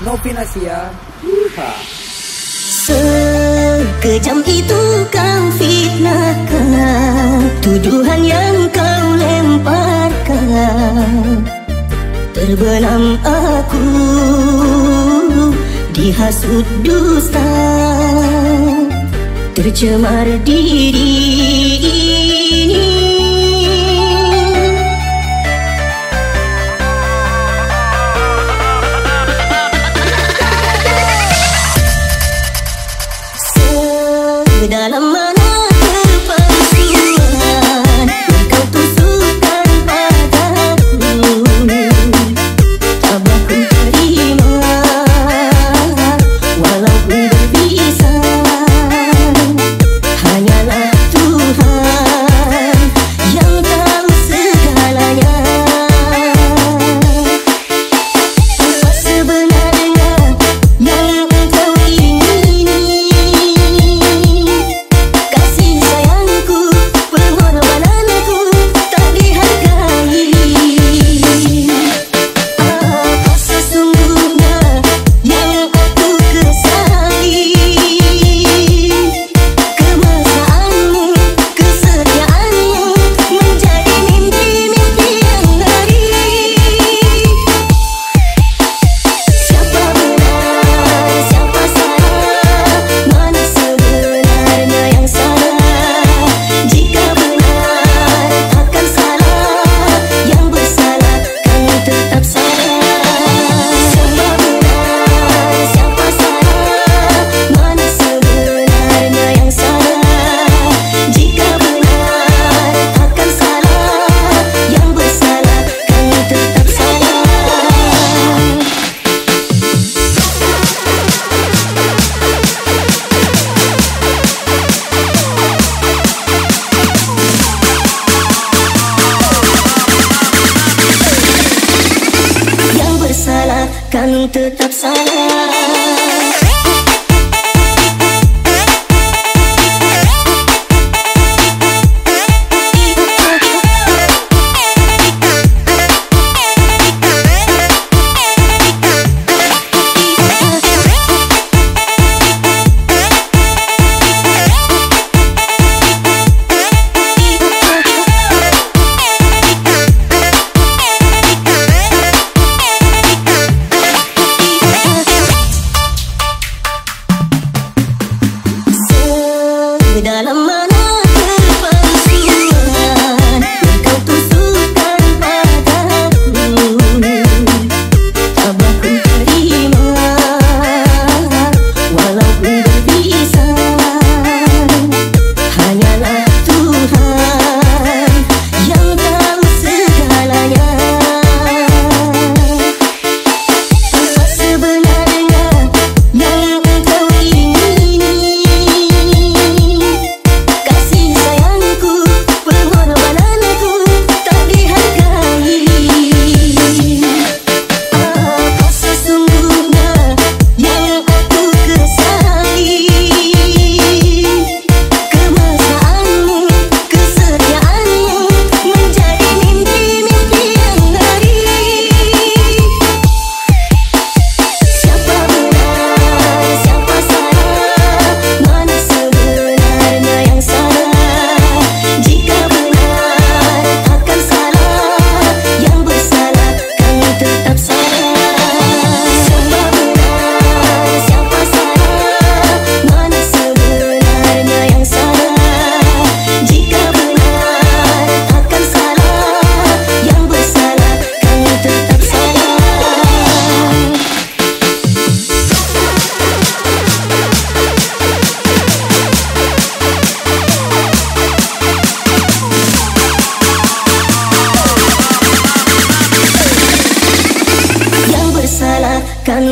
Novinasia. Sekejam itu kau fitnahkan Tuduhan yang kau lemparkan. Terbenam aku Dihasut dusta Tercemar diri turned upside down.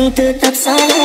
The put side.